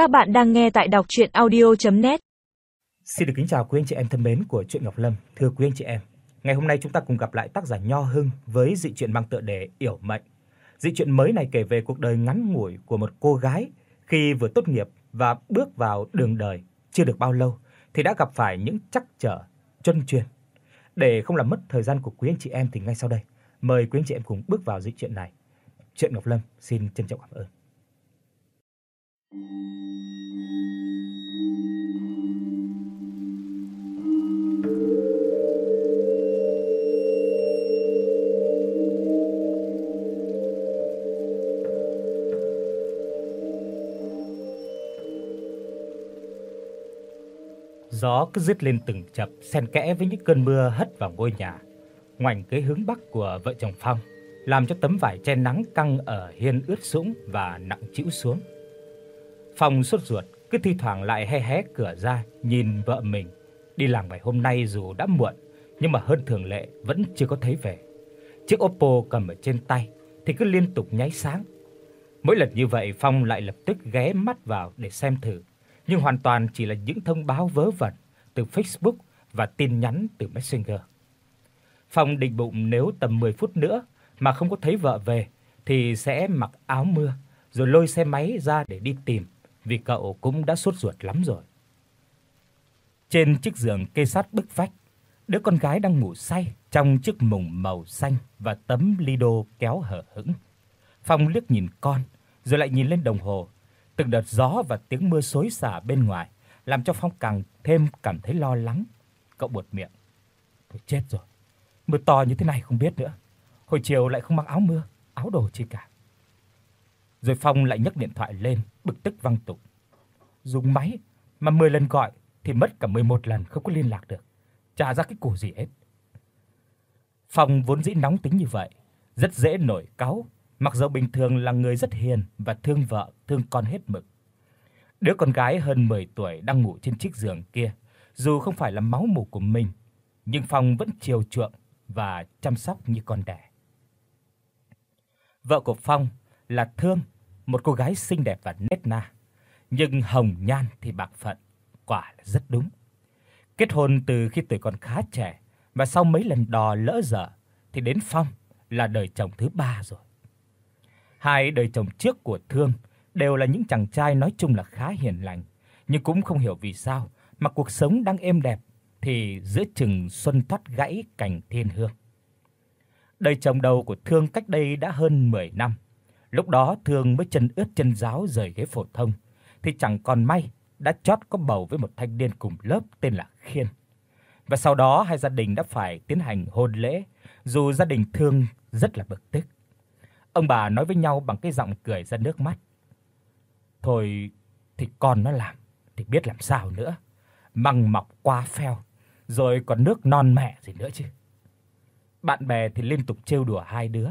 Các bạn đang nghe tại đọc audio net Xin được kính chào quý anh chị em thân mến của truyện Ngọc Lâm. Thưa quý anh chị em, ngày hôm nay chúng ta cùng gặp lại tác giả Nho Hưng với dị truyện mang tựa đề Yểu Mệnh. Dị truyện mới này kể về cuộc đời ngắn ngủi của một cô gái khi vừa tốt nghiệp và bước vào đường đời chưa được bao lâu thì đã gặp phải những trắc trở chân truyền. Để không làm mất thời gian của quý anh chị em thì ngay sau đây, mời quý anh chị em cùng bước vào dị truyện này. Truyện Ngọc Lâm xin trân trọng cảm ơn. Gió cứ rít lên từng chập xen kẽ với những cơn mưa hất vào ngôi nhà, ngoảnh cái hướng bắc của vợ chồng Phong, làm cho tấm vải che nắng căng ở hiên ướt sũng và nặng trĩu xuống. Phong sốt ruột, cứ thi thoảng lại hé hé cửa ra nhìn vợ mình. Đi làm ngày hôm nay dù đã muộn, nhưng mà hơn thường lệ vẫn chưa có thấy về. Chiếc Oppo cầm ở trên tay thì cứ liên tục nháy sáng. Mỗi lần như vậy Phong lại lập tức ghé mắt vào để xem thử nhưng hoàn toàn chỉ là những thông báo vớ vẩn từ Facebook và tin nhắn từ Messenger. Phong định bụng nếu tầm 10 phút nữa mà không có thấy vợ về thì sẽ mặc áo mưa rồi lôi xe máy ra để đi tìm, vì cậu cũng đã sốt ruột lắm rồi. Trên chiếc giường kê sát bức vách, đứa con gái đang ngủ say trong chiếc mùng màu xanh và tấm lido kéo hở hững. Phong liếc nhìn con, rồi lại nhìn lên đồng hồ Từng đợt gió và tiếng mưa xối xả bên ngoài làm cho Phong càng thêm cảm thấy lo lắng. Cậu buột miệng. Thôi chết rồi. Mưa to như thế này không biết nữa. Hồi chiều lại không mặc áo mưa, áo đồ chi cả. Rồi Phong lại nhấc điện thoại lên, bực tức văng tục. Dùng máy mà 10 lần gọi thì mất cả 11 lần không có liên lạc được. Chả ra cái củ gì hết. Phong vốn dĩ nóng tính như vậy, rất dễ nổi cáu Mặc dù bình thường là người rất hiền và thương vợ, thương con hết mực. Đứa con gái hơn 10 tuổi đang ngủ trên chiếc giường kia, dù không phải là máu mủ của mình, nhưng Phong vẫn chiều chuộng và chăm sóc như con đẻ. Vợ của Phong là Thương, một cô gái xinh đẹp và nết na, nhưng hồng nhan thì bạc phận, quả là rất đúng. Kết hôn từ khi tuổi còn khá trẻ và sau mấy lần đò lỡ dở thì đến Phong là đời chồng thứ ba rồi. Hai đời chồng trước của Thương đều là những chàng trai nói chung là khá hiền lành, nhưng cũng không hiểu vì sao mà cuộc sống đang êm đẹp thì giữa chừng xuân thoát gãy cành thiên hương. Đời chồng đầu của Thương cách đây đã hơn 10 năm. Lúc đó Thương mới chân ướt chân ráo rời ghế phổ thông thì chẳng còn may đã chót có bầu với một thanh niên cùng lớp tên là Khiên. Và sau đó hai gia đình đã phải tiến hành hôn lễ, dù gia đình Thương rất là bực tức. Ông bà nói với nhau bằng cái giọng cười ra nước mắt. Thôi thì con nó làm thì biết làm sao nữa. Măng mọc quá phèo, rồi còn nước non mẹ gì nữa chứ. Bạn bè thì liên tục trêu đùa hai đứa.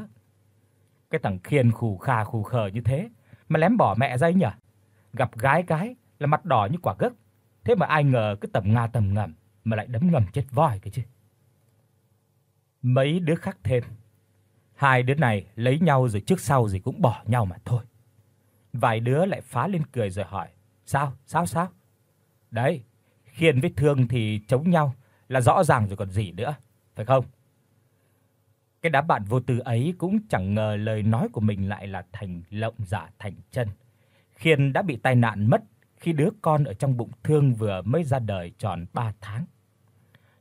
Cái thằng Khiên khù khà khù khờ như thế mà lém bỏ mẹ ra ấy nhỉ? Gặp gái cái là mặt đỏ như quả gấc. Thế mà ai ngờ cứ tầm nga tầm ngầm mà lại đấm ngầm chết voi cái chứ. Mấy đứa khác thêm Hai đứa này lấy nhau rồi trước sau gì cũng bỏ nhau mà thôi. Vài đứa lại phá lên cười rồi hỏi: "Sao? Sao sao?" "Đấy, khiên với thương thì chống nhau là rõ ràng rồi còn gì nữa, phải không?" Cái đám bạn vô tư ấy cũng chẳng ngờ lời nói của mình lại là thành lộng giả thành chân. Khiên đã bị tai nạn mất khi đứa con ở trong bụng Thương vừa mới ra đời tròn 3 tháng.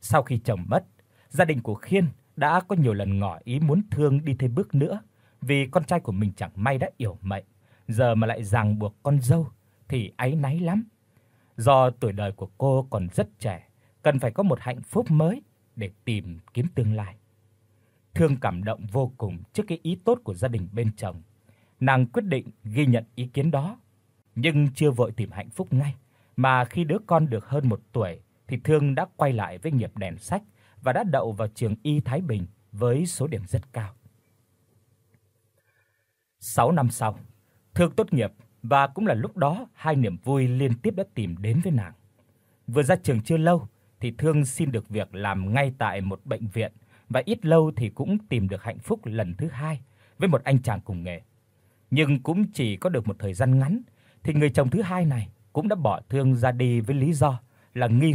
Sau khi chồng mất, gia đình của Khiên đã có nhiều lần ngỏ ý muốn thương đi thêm bước nữa, vì con trai của mình chẳng may đã yểu mệnh, giờ mà lại ràng buộc con dâu thì áy náy lắm. Do tuổi đời của cô còn rất trẻ, cần phải có một hạnh phúc mới để tìm kiếm tương lai. Thương cảm động vô cùng trước cái ý tốt của gia đình bên chồng. Nàng quyết định ghi nhận ý kiến đó, nhưng chưa vội tìm hạnh phúc ngay, mà khi đứa con được hơn một tuổi thì Thương đã quay lại với nghiệp đèn sách và đã đậu vào trường Y Thái Bình với số điểm rất cao. 6 năm sau, Thương tốt nghiệp và cũng là lúc đó hai niềm vui liên tiếp đã tìm đến với nàng. Vừa ra trường chưa lâu thì Thương xin được việc làm ngay tại một bệnh viện và ít lâu thì cũng tìm được hạnh phúc lần thứ hai với một anh chàng cùng nghề. Nhưng cũng chỉ có được một thời gian ngắn thì người chồng thứ hai này cũng đã bỏ thương ra đi với lý do là nghi